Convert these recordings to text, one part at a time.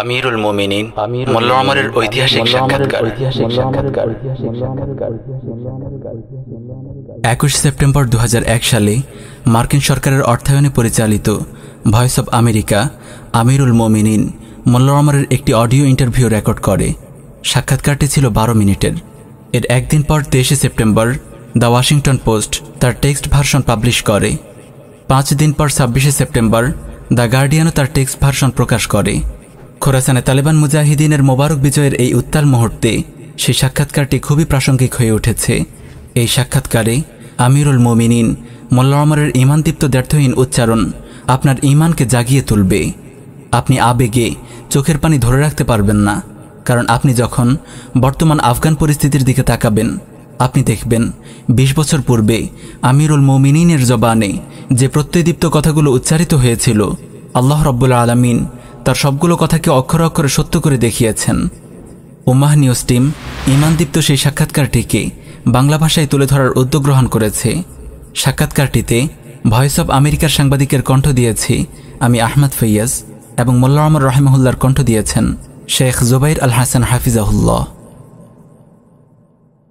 আমিরুল মোমিনিন মোল্লা আমরের ঐতিহাসিক সাক্ষাৎকার। একুশ সেপ্টেম্বর দু হাজার এক সালে মার্কিন সরকারের অর্থায়নে পরিচালিত ভয়েস অব আমেরিকা আমিরুল মোমিনিন মোল্লা আমরের একটি অডিও ইন্টারভিউ রেকর্ড করে। সাক্ষাৎকারটি ছিল বারো মিনিটের। এর একদিন পর তেইশে সেপ্টেম্বর দ্য ওয়াশিংটন পোস্ট তার টেক্সট ভার্সন পাবলিশ করে। পাঁচ দিন পর ছাব্বিশে সেপ্টেম্বর দ্য গার্ডিয়ানও তার টেক্সট ভার্সন প্রকাশ করে। খোরাসানে তালেবান মুজাহিদিনের মোবারক বিজয়ের এই উত্তাল মুহূর্তে সেই সাক্ষাৎকারটি খুবই প্রাসঙ্গিক হয়ে উঠেছে। এই সাক্ষাৎকারে আমিরুল মোমিনিন, মোল্লা আমরের ইমানদীপ্ত দ্ব্যর্থহীন উচ্চারণ আপনার ইমানকে জাগিয়ে তুলবে। আপনি আবেগে চোখের পানি ধরে রাখতে পারবেন না, কারণ আপনি যখন বর্তমান আফগান পরিস্থিতির দিকে তাকাবেন, আপনি দেখবেন বিশ বছর পূর্বে আমিরুল মৌমিনিনের জবানে যে প্রত্যয়দীপ্ত কথাগুলো উচ্চারিত হয়েছিল, আল্লাহ রব্বুল্লা আলমিন তার সবগুলো কথাকে অক্ষরে অক্ষরে সত্য করে দেখিয়েছেন। উম্মাহ নিউজ টিম ইমানদীপ্ত সেই সাক্ষাৎকারটিকে বাংলা ভাষায় তুলে ধরার উদ্যোগ গ্রহণ করেছে। সাক্ষাৎকারটিতে ভয়েস অব আমেরিকার সাংবাদিকের কণ্ঠ দিয়েছি আমি আহমদ ফৈয়াজ এবং মোল্লা আমর রহমহুল্লার কণ্ঠ দিয়েছেন শেখ জুবাইর আল হাসান হাফিজাহুল্লাহ।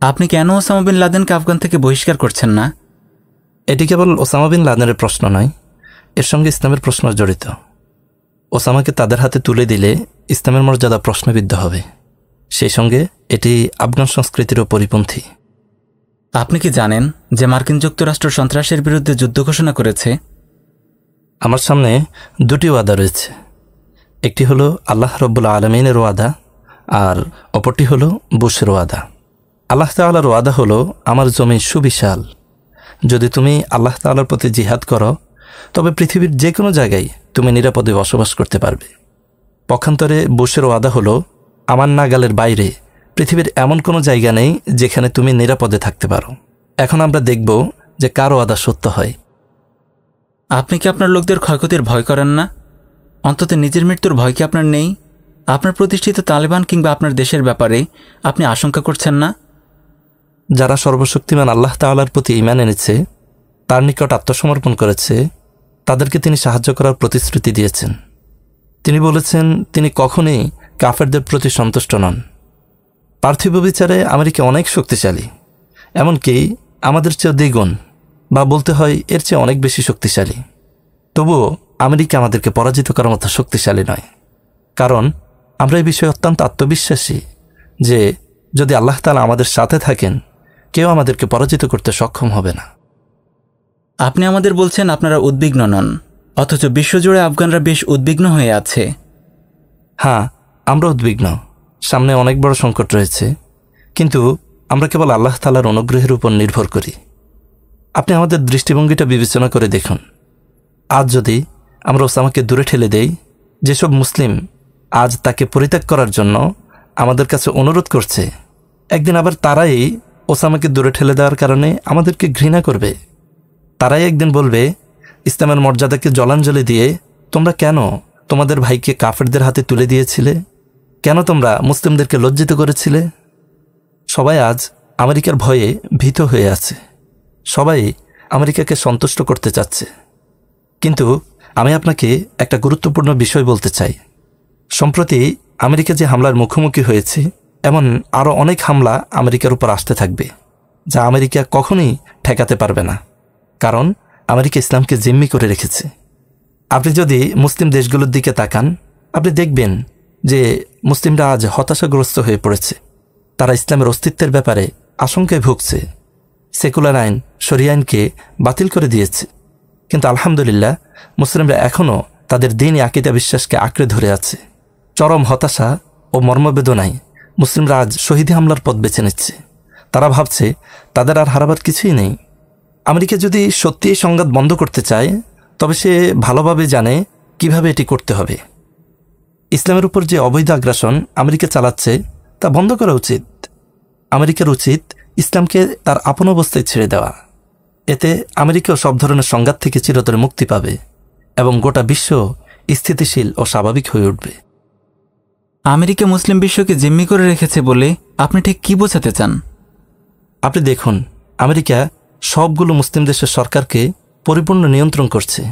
আপনি কেন ওসামা বিন লাদেনকে আফগান থেকে বহিষ্কার করছেন না? এটি কেবল ওসামা বিন লাদেনের প্রশ্ন নয়, এর সঙ্গে ইসলামের প্রশ্ন জড়িত। ওসামাকে তাদের হাতে তুলে দিলে ইসলামের মর্যাদা প্রশ্নবিদ্ধ হবে। সেই সঙ্গে এটি আফগান সংস্কৃতিরও পরিপন্থী। আপনি কি জানেন যে মার্কিন যুক্তরাষ্ট্র সন্ত্রাসের বিরুদ্ধে যুদ্ধ ঘোষণা করেছে? আমার সামনে দুটি ওয়াদা রয়েছে। একটি হলো আল্লাহ রব্বুল আলমিনের ওয়াদা আর অপরটি হলো বুশের ওয়াদা। আল্লাহ তাল্লার ওয়াদা হলো আমার জমি সুবিশাল। যদি তুমি আল্লাহ তাল্লার প্রতি জিহাদ করো তবে পৃথিবীর যে কোনো জায়গায় তুমি নিরাপদে বসবাস করতে পারবে। পক্ষান্তরে বুশের ওয়াদা হলো আমার নাগালের বাইরে পৃথিবীর এমন কোনো জায়গা নেই যেখানে তুমি নিরাপদে থাকতে পারো। এখন আমরা দেখব যে কার ওয়াদা সত্য হয়। আপনি কি আপনার লোকদের ক্ষয়ক্ষতির ভয় করেন না? অন্তত নিজের মৃত্যুর ভয় কি আপনার নেই? আপনার প্রতিষ্ঠিত তালেবান কিংবা আপনার দেশের ব্যাপারে আপনি আশঙ্কা করছেন না? যারা সর্বশক্তিমান আল্লাহ তাআলার প্রতি ইমান এনেছে তার নিকট আত্মসমর্পণ করেছে তাদেরকে তিনি সাহায্য করার প্রতিশ্রুতি দিয়েছেন। তিনি বলেছেন, তিনি কখনোই কাফেরদের প্রতি সন্তুষ্ট নন। পার্থিব বিচারে আমেরিকা অনেক শক্তিশালী। এমনকি আমাদের চেয়ে দ্বিগুণ, বা বলতে হয়, এর চেয়ে অনেক বেশি শক্তিশালী। তবুও আমেরিকা আমাদেরকে পরাজিত করার মতো শক্তিশালী নয়। কারণ, আমরা এই বিষয়ে অত্যন্ত আত্মবিশ্বাসী যে, যদি আল্লাহ তালা আমাদের সাথে থাকেন, কেউ আমাদেরকে পরাজিত করতে সক্ষম হবে না। আপনি আমাদের বলছেন আপনারা উদ্বিগ্ন নন, অথচ বিশ্বজুড়ে আফগানরা বেশ উদ্বিগ্ন হয়ে আছে। হ্যাঁ আমরা উদ্বিগ্ন। সামনে অনেক বড় সংকট রয়েছে। কিন্তু আমরা কেবল আল্লাহ তালার অনুগ্রহের উপর নির্ভর করি। আপনি আমাদের দৃষ্টিভঙ্গিটা বিবেচনা করে দেখুন। আজ যদি আমরা ওসামাকে দূরে ঠেলে দেই, যেসব মুসলিম আজ তাকে পরিত্যাগ করার জন্য আমাদের কাছে অনুরোধ করছে, একদিন আবার তারাই ওসামাকে দূরে ঠেলে দেওয়ার কারণে আমাদেরকে ঘৃণা করবে। তারাই একদিন বলবে, ইসলামের মর্যাদাকে জলাঞ্জলি দিয়ে তোমরা কেন তোমাদের ভাইকে কাফেরদের হাতে তুলে দিয়েছিলে? কেন তোমরা মুসলিমদেরকে লজ্জিত করেছিলে? সবাই আজ আমেরিকার ভয়ে ভীত হয়ে আছে। সবাই আমেরিকাকে সন্তুষ্ট করতে চাচ্ছে। কিন্তু আমি আপনাকে একটা গুরুত্বপূর্ণ বিষয় বলতে চাই। সম্প্রতি আমেরিকা যে হামলার মুখোমুখি হয়েছে, এমন আরও অনেক হামলা আমেরিকার উপর আসতে থাকবে, যা আমেরিকা কখনোই ঠেকাতে পারবে না। কারণ আমেরিকা ইসলামকে জিম্মি করে রেখেছে। আপনি যদি মুসলিম দেশগুলোর দিকে তাকান, আপনি দেখবেন যে মুসলিমরা আজ হতাশাগ্রস্ত হয়ে পড়েছে। তারা ইসলামের অস্তিত্বের ব্যাপারে আশঙ্কায় ভুগছে। সেকুলার আইন সরি আইনকে বাতিল করে দিয়েছে। কিন্তু আলহামদুলিল্লাহ, মুসলিমরা এখনও তাদের দিনই আকিদা বিশ্বাসকে আঁকড়ে ধরে আছে। চরম হতাশা ও মর্মবেদনায় মুসলিমরা আজ শহীদ হামলার পথ বেছে নিচ্ছে। তারা ভাবছে, তাদের আর হারাবার কিছুই নেই। আমেরিকা যদি সত্যি এই সংঘাত বন্ধ করতে চায় তবে সে ভালোভাবে জানে কীভাবে এটি করতে হবে। ইসলামের উপর যে অবৈধ আগ্রাসন আমেরিকা চালাচ্ছে তা বন্ধ করা উচিত। আমেরিকার উচিত ইসলামকে তার আপন অবস্থায় ছেড়ে দেওয়া। এতে আমেরিকাও সব ধরনের সংঘাত থেকে চিরতরে মুক্তি পাবে এবং গোটা বিশ্ব স্থিতিশীল ও স্বাভাবিক হয়ে উঠবে। আমেরিকা মুসলিম বিশ্বকে জিম্মি করে রেখেছে বলে আপনি ঠিক কি বোঝাতে চান? আপনি দেখুন আমেরিকা সবগুলো মুসলিম দেশের সরকারকে পরিপূর্ণ নিয়ন্ত্রণ করছে।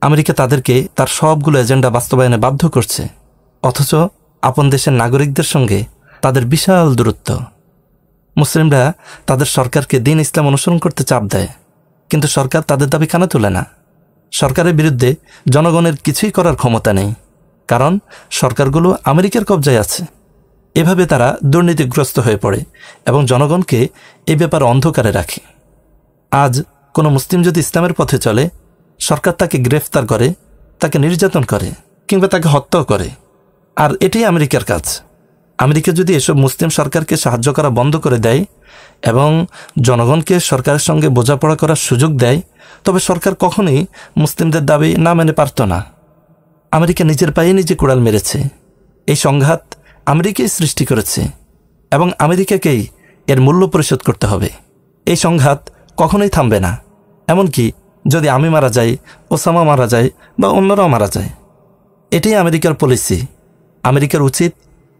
আমেরিকা তাদেরকে তার সবগুলো এজেন্ডা বাস্তবায়নে বাধ্য করছে। অথচ আপন দেশের নাগরিকদের সঙ্গে তাদের বিশাল দূরত্ব। মুসলিমরা তাদের সরকারকে দিন ইসলাম অনুসরণ করতে চাপ দেয়। কিন্তু সরকার তাদের দাবি কানে তোলে না। সরকারের বিরুদ্ধে জনগণের কিছুই করার ক্ষমতা নেই। কারণ সরকারগুলো আমেরিকার কবজায় আছে। এভাবে তারা দুর্নীতিগ্রস্ত হয়ে পড়ে এবং জনগণকে এ ব্যাপারে অন্ধকারে রাখে। আজ কোনো মুসলিম যদি ইসলামের পথে চলে, সরকার তাকে গ্রেফতার করে, তাকে নির্যাতন করে, কিংবা তাকে হত্যাও করে। আর এটাই আমেরিকার কাজ। আমেরিকা যদি এসব মুসলিম সরকারকে সাহায্য করা বন্ধ করে দেয় এবং জনগণকে সরকারের সঙ্গে বোঝাপড়া করার সুযোগ দেয়, তবে সরকার কখনোই মুসলিমদের দাবি না মেনে পারত না। আমেরিকা নিজের পায়ে নিজে কোড়াল মেরেছে। এই সংঘাত আমেরিকাই সৃষ্টি করেছে এবং আমেরিকাকেই এর মূল্য পরিশোধ করতে হবে। এই সংঘাত কখনোই থামবে না। এমনকি যদি আমি মারা যাই, ওসামা মারা যায় বা অন্যরাও মারা যায়। এটাই আমেরিকার পলিসি। আমেরিকার উচিত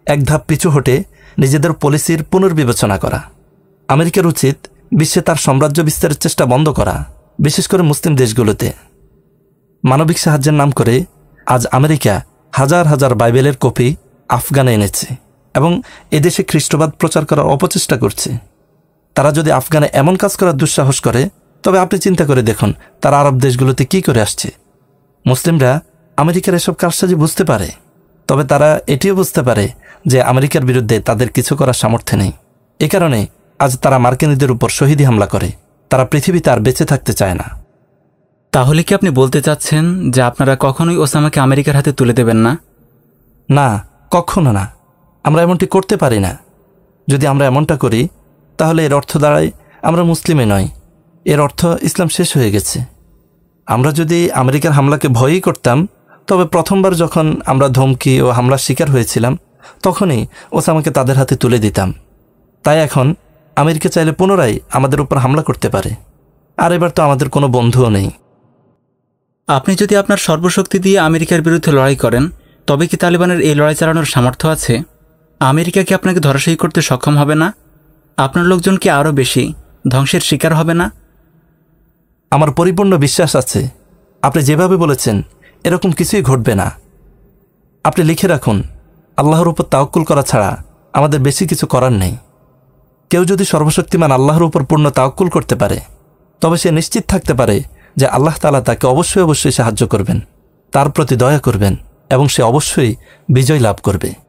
এক ধাপ পিছু হটে নিজেদের পলিসির পুনর্বিবেচনা করা। আমেরিকার উচিত বিশ্বে তার সাম্রাজ্য বিস্তারের চেষ্টা বন্ধ করা, বিশেষ করে মুসলিম দেশগুলোতে। মানবিক সাহায্যের নাম করে আজ আমেরিকা হাজার হাজার বাইবেলের কপি আফগানে এনেছে এবং এদেশে খ্রিস্টবাদ প্রচার করার অপচেষ্টা করছে। তারা যদি আফগানে এমন কাজ করার দুঃসাহস করে তবে আপনি চিন্তা করে দেখুন তারা আরব দেশগুলোতে কি করে আসছে। মুসলিমরা আমেরিকার এসব কারসাজি বুঝতে পারে তবে তারা এটিও বুঝতে পারে যে আমেরিকার বিরুদ্ধে তাদের কিছু করার সামর্থ্য নেই। এ কারণে আজ তারা মার্কিনীদের উপর শহীদি হামলা করে তারা পৃথিবীতে আর বেঁচে থাকতে চায় না। তাহলে কি আপনি বলতে চাচ্ছেন যে আপনারা কখনোই ওসামাকে আমেরিকার হাতে তুলে দেবেন না? না কখনো না। আমরা এমনটি করতে পারি না। যদি আমরা এমনটা করি তাহলে এর অর্থ দাঁড়ায়, আমরা মুসলিমে নয়। এর অর্থ ইসলাম শেষ হয়ে গেছে। আমরা যদি আমেরিকার হামলাকে ভয়ই করতাম, তবে প্রথমবার যখন আমরা ধমকি ও হামলার শিকার হয়েছিলাম, তখনই ওসামাকে তাদের হাতে তুলে দিতাম। তাই এখন আমেরিকা চাইলে পুনরায় আমাদের উপর হামলা করতে পারে। আর এবার তো আমাদের কোনো বন্ধুও নেই। আপনি যদি আপনার সর্বশক্তি দিয়ে আমেরিকার বিরুদ্ধে লড়াই করেন, তবে কি তালিবানের এই লড়াই চালানোর সামর্থ্য আছে? আমেরিকা কি আপনাকে ধরাশায়ী করতে সক্ষম হবে না? আপনার লোকজন কি আরও বেশি? ধ্বংসের শিকার হবে না? আমার পরিপূর্ণ বিশ্বাস আছে। আপনি যেভাবে বলেছেন, এরকম কিছুই ঘটবে না। আপনি লিখে রাখুন, আল্লাহর উপর তাওকুল করা ছাড়া আমাদের বেশি কিছু করার নেই। কেউ যদি সর্বশক্তিমান আল্লাহর উপর পূর্ণ তাওকুল করতে পারে, তবে সে নিশ্চিত থাকতে পারে যে আল্লাহ তালা তাকে অবশ্যই অবশ্যই সাহায্য করবেন, তার প্রতি দয়া করবেন এবং সে অবশ্যই বিজয় লাভ করবে।